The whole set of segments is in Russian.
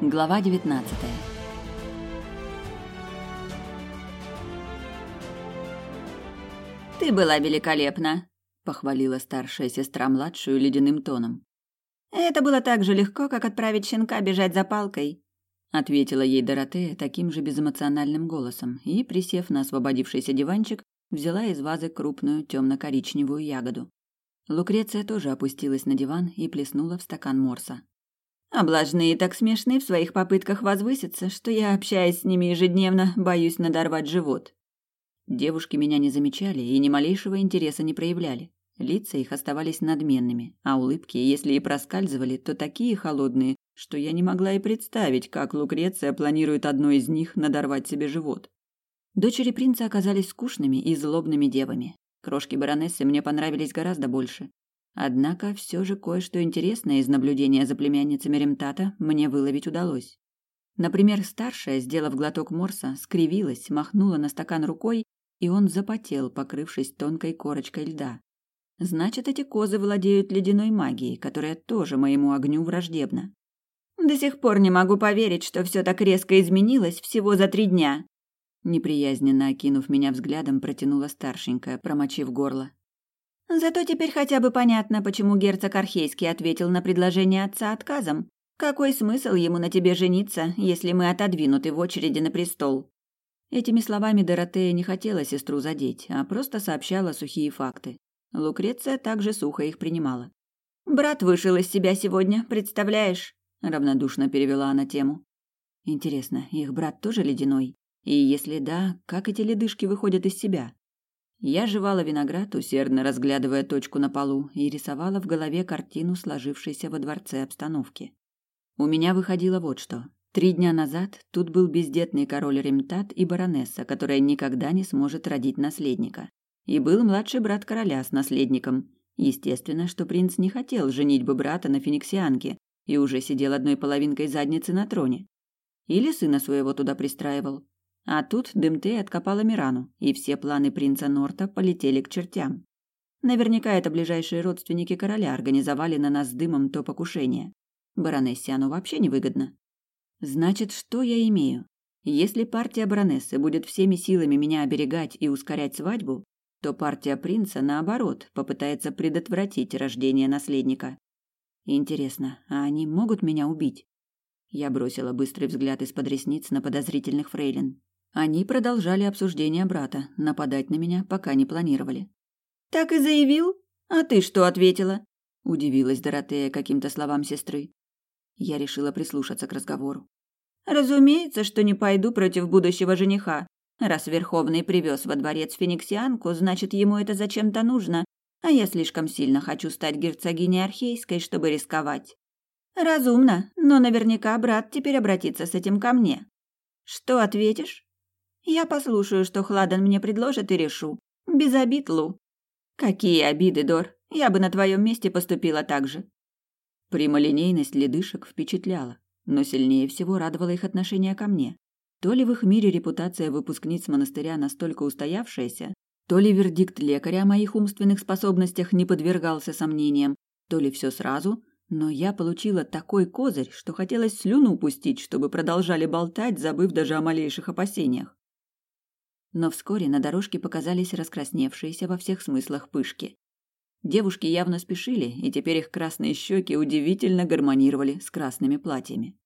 Глава 19. Ты была великолепна, похвалила старшая сестра младшую ледяным тоном. Это было так же легко, как отправить щенка бежать за палкой, ответила ей Доротея таким же безэмоциональным голосом и, присев на освободившийся диванчик, взяла из вазы крупную темно-коричневую ягоду. Лукреция тоже опустилась на диван и плеснула в стакан морса. Облажные так смешны в своих попытках возвыситься, что я, общаясь с ними ежедневно, боюсь надорвать живот. Девушки меня не замечали и ни малейшего интереса не проявляли. Лица их оставались надменными, а улыбки, если и проскальзывали, то такие холодные, что я не могла и представить, как Лукреция планирует одной из них надорвать себе живот. Дочери принца оказались скучными и злобными девами. Крошки баронессы мне понравились гораздо больше. Однако все же кое-что интересное из наблюдения за племянницами Ремтата мне выловить удалось. Например, старшая, сделав глоток морса, скривилась, махнула на стакан рукой, и он запотел, покрывшись тонкой корочкой льда. Значит, эти козы владеют ледяной магией, которая тоже моему огню враждебна. До сих пор не могу поверить, что все так резко изменилось всего за три дня. Неприязненно окинув меня взглядом, протянула старшенькая, промочив горло. Зато теперь хотя бы понятно, почему герцог Архейский ответил на предложение отца отказом. Какой смысл ему на тебе жениться, если мы отодвинуты в очереди на престол? Этими словами Доротея не хотела сестру задеть, а просто сообщала сухие факты. Лукреция также сухо их принимала. «Брат вышел из себя сегодня, представляешь?» – равнодушно перевела она тему. «Интересно, их брат тоже ледяной? И если да, как эти ледышки выходят из себя?» Я жевала виноград, усердно разглядывая точку на полу, и рисовала в голове картину сложившейся во дворце обстановки. У меня выходило вот что. Три дня назад тут был бездетный король Ремтат и баронесса, которая никогда не сможет родить наследника. И был младший брат короля с наследником. Естественно, что принц не хотел женить бы брата на фениксианке и уже сидел одной половинкой задницы на троне. Или сына своего туда пристраивал. А тут Дымте откопала Мирану, и все планы принца Норта полетели к чертям. Наверняка это ближайшие родственники короля организовали на нас с Дымом то покушение. Баронессе оно вообще невыгодно. Значит, что я имею? Если партия баронессы будет всеми силами меня оберегать и ускорять свадьбу, то партия принца, наоборот, попытается предотвратить рождение наследника. Интересно, а они могут меня убить? Я бросила быстрый взгляд из-под ресниц на подозрительных фрейлин. Они продолжали обсуждение брата, нападать на меня пока не планировали. «Так и заявил? А ты что ответила?» – удивилась Доротея каким-то словам сестры. Я решила прислушаться к разговору. «Разумеется, что не пойду против будущего жениха. Раз Верховный привез во дворец фениксианку, значит, ему это зачем-то нужно, а я слишком сильно хочу стать герцогиней Архейской, чтобы рисковать. Разумно, но наверняка брат теперь обратится с этим ко мне. Что ответишь? Я послушаю, что Хладан мне предложит, и решу. Без обид, Лу. Какие обиды, Дор? Я бы на твоем месте поступила так же. Прямолинейность ледышек впечатляла, но сильнее всего радовало их отношение ко мне. То ли в их мире репутация выпускниц монастыря настолько устоявшаяся, то ли вердикт лекаря о моих умственных способностях не подвергался сомнениям, то ли все сразу, но я получила такой козырь, что хотелось слюну упустить, чтобы продолжали болтать, забыв даже о малейших опасениях но вскоре на дорожке показались раскрасневшиеся во всех смыслах пышки. Девушки явно спешили, и теперь их красные щеки удивительно гармонировали с красными платьями.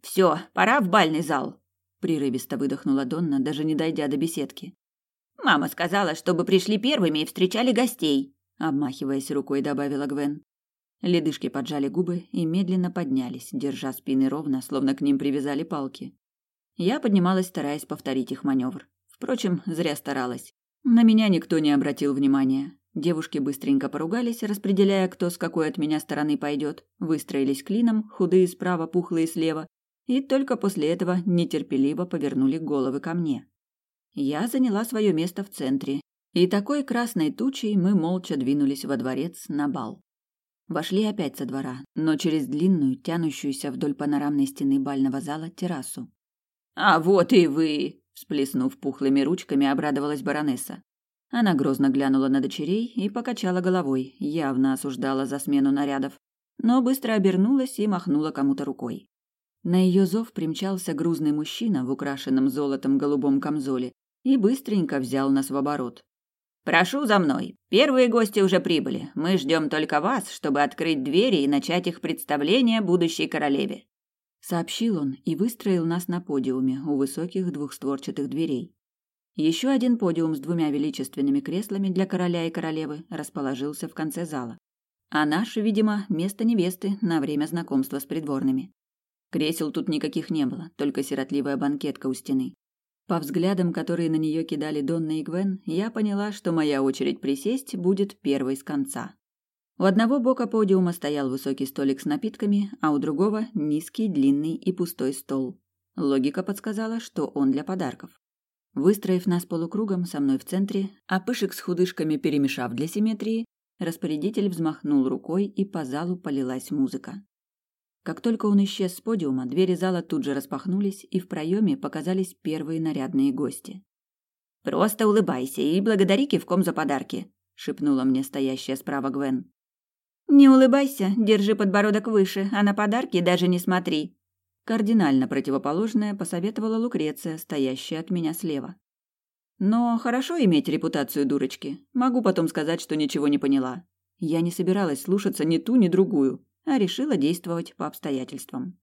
«Все, пора в бальный зал!» – прерывисто выдохнула Донна, даже не дойдя до беседки. «Мама сказала, чтобы пришли первыми и встречали гостей», – обмахиваясь рукой, добавила Гвен. Ледышки поджали губы и медленно поднялись, держа спины ровно, словно к ним привязали палки. Я поднималась, стараясь повторить их маневр. Впрочем, зря старалась. На меня никто не обратил внимания. Девушки быстренько поругались, распределяя, кто с какой от меня стороны пойдет, выстроились клином, худые справа, пухлые слева, и только после этого нетерпеливо повернули головы ко мне. Я заняла свое место в центре, и такой красной тучей мы молча двинулись во дворец на бал. Вошли опять со двора, но через длинную, тянущуюся вдоль панорамной стены бального зала террасу. «А вот и вы!» Всплеснув пухлыми ручками, обрадовалась баронесса. Она грозно глянула на дочерей и покачала головой, явно осуждала за смену нарядов, но быстро обернулась и махнула кому-то рукой. На ее зов примчался грузный мужчина в украшенном золотом голубом камзоле и быстренько взял нас в оборот. «Прошу за мной. Первые гости уже прибыли. Мы ждем только вас, чтобы открыть двери и начать их представление будущей королеве», — сообщил он и выстроил нас на подиуме у высоких двухстворчатых дверей. Еще один подиум с двумя величественными креслами для короля и королевы расположился в конце зала. А наш, видимо, место невесты на время знакомства с придворными. Кресел тут никаких не было, только сиротливая банкетка у стены. По взглядам, которые на нее кидали Донна и Гвен, я поняла, что моя очередь присесть будет первой с конца. У одного бока подиума стоял высокий столик с напитками, а у другого – низкий, длинный и пустой стол. Логика подсказала, что он для подарков. Выстроив нас полукругом со мной в центре, а пышек с худышками перемешав для симметрии, распорядитель взмахнул рукой, и по залу полилась музыка. Как только он исчез с подиума, двери зала тут же распахнулись, и в проеме показались первые нарядные гости. «Просто улыбайся и благодари кивком за подарки», — шепнула мне стоящая справа Гвен. «Не улыбайся, держи подбородок выше, а на подарки даже не смотри», Кардинально противоположное посоветовала Лукреция, стоящая от меня слева. Но хорошо иметь репутацию дурочки. Могу потом сказать, что ничего не поняла. Я не собиралась слушаться ни ту, ни другую а решила действовать по обстоятельствам.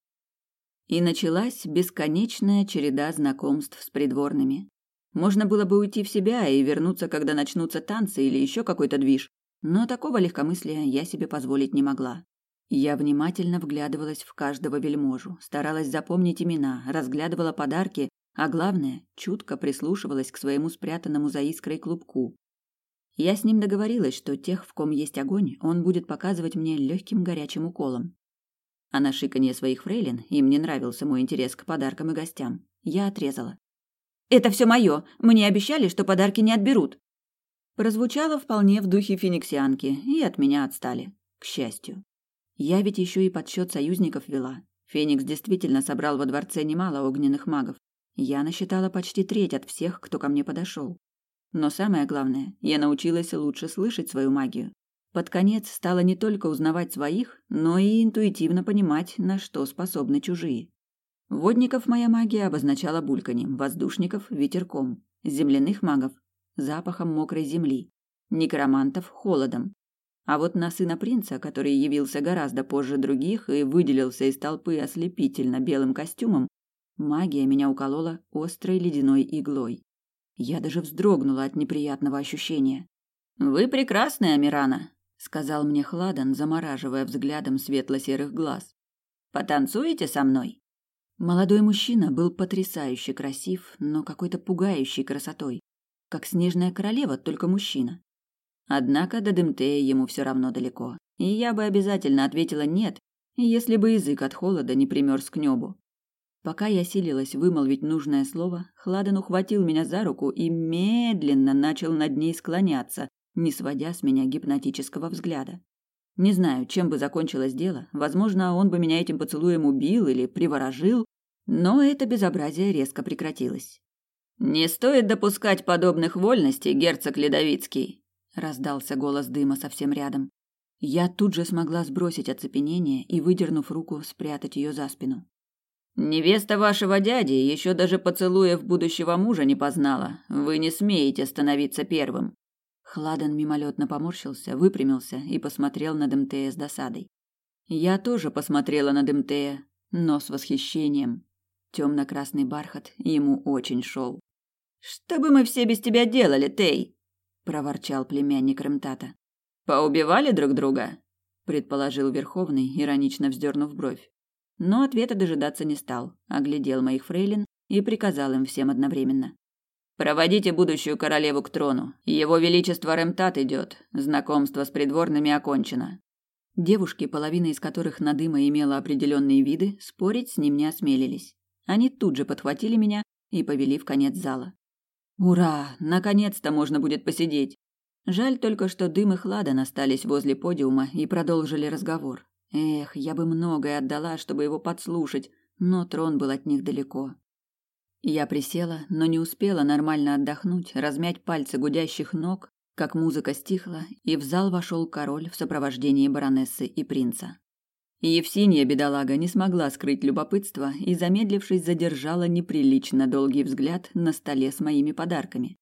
И началась бесконечная череда знакомств с придворными. Можно было бы уйти в себя и вернуться, когда начнутся танцы или еще какой-то движ, но такого легкомыслия я себе позволить не могла. Я внимательно вглядывалась в каждого вельможу, старалась запомнить имена, разглядывала подарки, а главное, чутко прислушивалась к своему спрятанному за искрой клубку, я с ним договорилась, что тех, в ком есть огонь, он будет показывать мне легким горячим уколом. А на шиканье своих фрейлин им не нравился мой интерес к подаркам и гостям. Я отрезала. «Это все мое. Мне обещали, что подарки не отберут». Прозвучало вполне в духе фениксианки, и от меня отстали. К счастью. Я ведь еще и подсчет союзников вела. Феникс действительно собрал во дворце немало огненных магов. Я насчитала почти треть от всех, кто ко мне подошел. Но самое главное, я научилась лучше слышать свою магию. Под конец стала не только узнавать своих, но и интуитивно понимать, на что способны чужие. Водников моя магия обозначала бульканьем, воздушников – ветерком, земляных магов – запахом мокрой земли, некромантов – холодом. А вот на сына принца, который явился гораздо позже других и выделился из толпы ослепительно белым костюмом, магия меня уколола острой ледяной иглой. Я даже вздрогнула от неприятного ощущения. «Вы прекрасная, Амирана», — сказал мне Хладан, замораживая взглядом светло-серых глаз. «Потанцуете со мной?» Молодой мужчина был потрясающе красив, но какой-то пугающей красотой. Как снежная королева, только мужчина. Однако до Демтея ему все равно далеко. И я бы обязательно ответила «нет», если бы язык от холода не примерз к небу. Пока я силилась вымолвить нужное слово, Хладен ухватил меня за руку и медленно начал над ней склоняться, не сводя с меня гипнотического взгляда. Не знаю, чем бы закончилось дело. Возможно, он бы меня этим поцелуем убил или приворожил, но это безобразие резко прекратилось. «Не стоит допускать подобных вольностей, герцог Ледовицкий», — раздался голос дыма совсем рядом. Я тут же смогла сбросить оцепенение и, выдернув руку, спрятать ее за спину. Невеста вашего дяди еще даже поцелуев будущего мужа не познала. Вы не смеете становиться первым. Хладен мимолетно поморщился, выпрямился и посмотрел на Демтея с досадой. Я тоже посмотрела на Демтея, но с восхищением. Темно-красный бархат ему очень шел. «Что бы мы все без тебя делали, Тей?» – проворчал племянник Ремтата. «Поубивали друг друга?» – предположил Верховный, иронично вздернув бровь. Но ответа дожидаться не стал, оглядел моих фрейлин и приказал им всем одновременно. «Проводите будущую королеву к трону. Его Величество Ремтат идет. Знакомство с придворными окончено». Девушки, половина из которых на дыма имела определенные виды, спорить с ним не осмелились. Они тут же подхватили меня и повели в конец зала. «Ура! Наконец-то можно будет посидеть!» Жаль только, что дым и хладан остались возле подиума и продолжили разговор. Эх, я бы многое отдала, чтобы его подслушать, но трон был от них далеко. Я присела, но не успела нормально отдохнуть, размять пальцы гудящих ног, как музыка стихла, и в зал вошел король в сопровождении баронессы и принца. Евсинья, бедолага, не смогла скрыть любопытство и, замедлившись, задержала неприлично долгий взгляд на столе с моими подарками.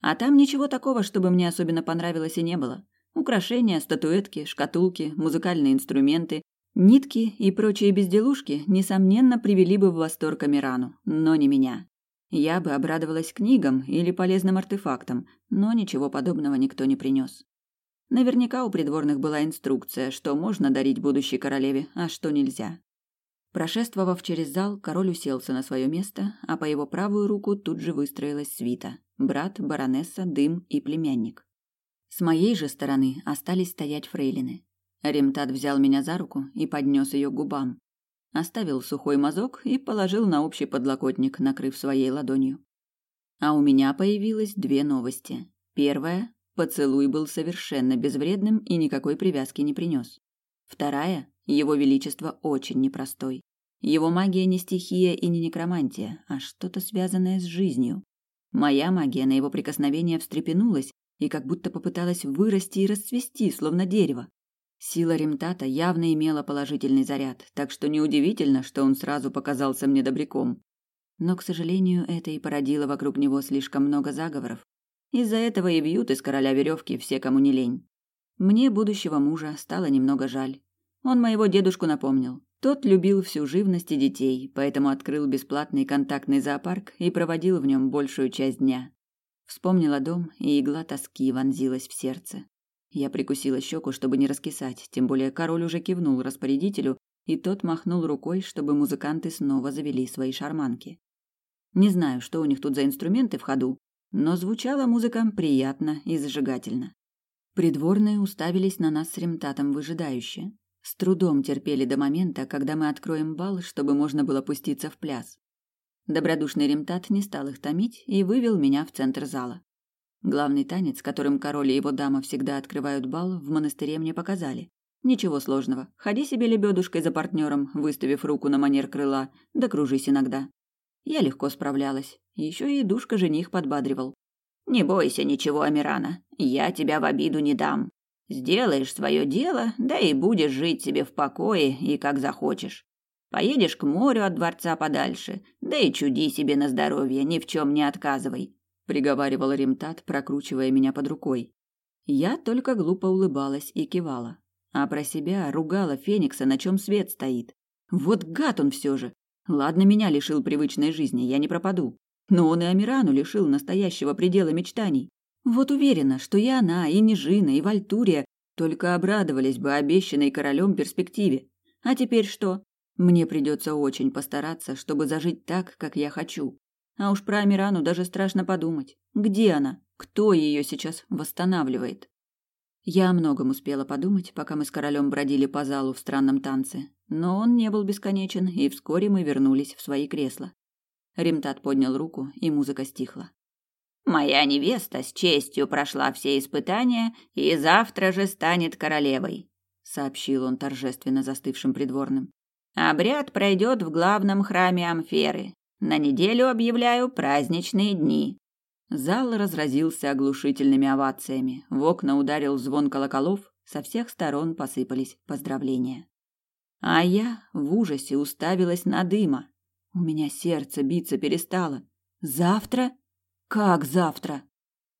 А там ничего такого, чтобы мне особенно понравилось и не было. Украшения, статуэтки, шкатулки, музыкальные инструменты, нитки и прочие безделушки, несомненно, привели бы в восторг Амирану, но не меня. Я бы обрадовалась книгам или полезным артефактам, но ничего подобного никто не принес. Наверняка у придворных была инструкция, что можно дарить будущей королеве, а что нельзя. Прошествовав через зал, король уселся на свое место, а по его правую руку тут же выстроилась свита – брат, баронесса, дым и племянник. С моей же стороны остались стоять фрейлины. Ремтат взял меня за руку и поднес ее к губам. Оставил сухой мазок и положил на общий подлокотник, накрыв своей ладонью. А у меня появилось две новости. Первая Поцелуй был совершенно безвредным и никакой привязки не принес. Вторая, его величество очень непростой. Его магия не стихия и не некромантия, а что-то связанное с жизнью. Моя магия на его прикосновение встрепенулась и как будто попыталась вырасти и расцвести, словно дерево. Сила Ремтата явно имела положительный заряд, так что неудивительно, что он сразу показался мне добряком. Но, к сожалению, это и породило вокруг него слишком много заговоров, из-за этого и вьют из короля веревки все, кому не лень. Мне будущего мужа стало немного жаль. Он моего дедушку напомнил. Тот любил всю живность и детей, поэтому открыл бесплатный контактный зоопарк и проводил в нем большую часть дня. Вспомнила дом, и игла тоски вонзилась в сердце. Я прикусила щеку, чтобы не раскисать, тем более король уже кивнул распорядителю, и тот махнул рукой, чтобы музыканты снова завели свои шарманки. Не знаю, что у них тут за инструменты в ходу, но звучала музыка приятно и зажигательно. Придворные уставились на нас с Ремтатом выжидающе. С трудом терпели до момента, когда мы откроем бал, чтобы можно было пуститься в пляс. Добродушный Ремтат не стал их томить и вывел меня в центр зала. Главный танец, которым король и его дама всегда открывают бал, в монастыре мне показали. Ничего сложного. Ходи себе лебедушкой за партнером, выставив руку на манер крыла, да кружись иногда. Я легко справлялась. Еще и душка жених подбадривал. «Не бойся ничего, Амирана. Я тебя в обиду не дам. Сделаешь свое дело, да и будешь жить себе в покое и как захочешь. Поедешь к морю от дворца подальше, да и чуди себе на здоровье, ни в чем не отказывай», — приговаривал Римтат, прокручивая меня под рукой. Я только глупо улыбалась и кивала, а про себя ругала Феникса, на чем свет стоит. Вот гад он все же, Ладно, меня лишил привычной жизни, я не пропаду. Но он и Амирану лишил настоящего предела мечтаний. Вот уверена, что и она, и Нежина, и Вальтурия только обрадовались бы обещанной королем перспективе. А теперь что? Мне придется очень постараться, чтобы зажить так, как я хочу. А уж про Амирану даже страшно подумать. Где она? Кто ее сейчас восстанавливает? Я о многом успела подумать, пока мы с королем бродили по залу в странном танце. Но он не был бесконечен, и вскоре мы вернулись в свои кресла. Римтат поднял руку, и музыка стихла. «Моя невеста с честью прошла все испытания и завтра же станет королевой», сообщил он торжественно застывшим придворным. «Обряд пройдет в главном храме Амферы. На неделю объявляю праздничные дни. Зал разразился оглушительными овациями. В окна ударил звон колоколов, со всех сторон посыпались поздравления. А я в ужасе уставилась на дыма. У меня сердце биться перестало. Завтра? Как завтра?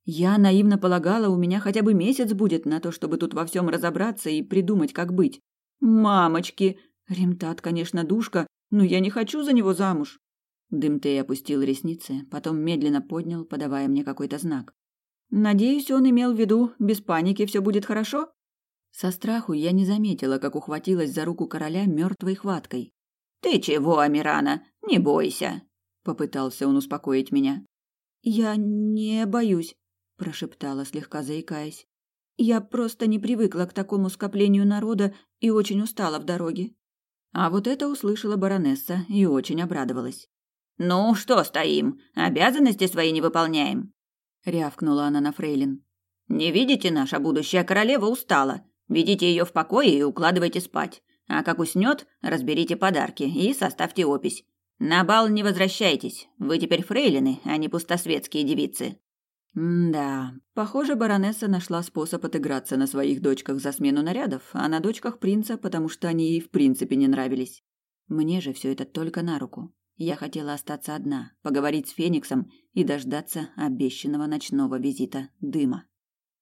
Я наивно полагала, у меня хотя бы месяц будет на то, чтобы тут во всем разобраться и придумать, как быть. Мамочки! Ремтат, конечно, душка, но я не хочу за него замуж. Дымтей опустил ресницы, потом медленно поднял, подавая мне какой-то знак. Надеюсь, он имел в виду, без паники все будет хорошо? Со страху я не заметила, как ухватилась за руку короля мертвой хваткой. Ты чего, Амирана? Не бойся, попытался он успокоить меня. Я не боюсь, прошептала, слегка заикаясь. Я просто не привыкла к такому скоплению народа и очень устала в дороге. А вот это услышала баронесса и очень обрадовалась. «Ну, что стоим? Обязанности свои не выполняем?» — рявкнула она на Фрейлин. «Не видите, наша будущая королева устала. Ведите ее в покое и укладывайте спать. А как уснет, разберите подарки и составьте опись. На бал не возвращайтесь. Вы теперь фрейлины, а не пустосветские девицы». да, похоже, баронесса нашла способ отыграться на своих дочках за смену нарядов, а на дочках принца, потому что они ей в принципе не нравились. Мне же все это только на руку. Я хотела остаться одна, поговорить с Фениксом и дождаться обещанного ночного визита дыма.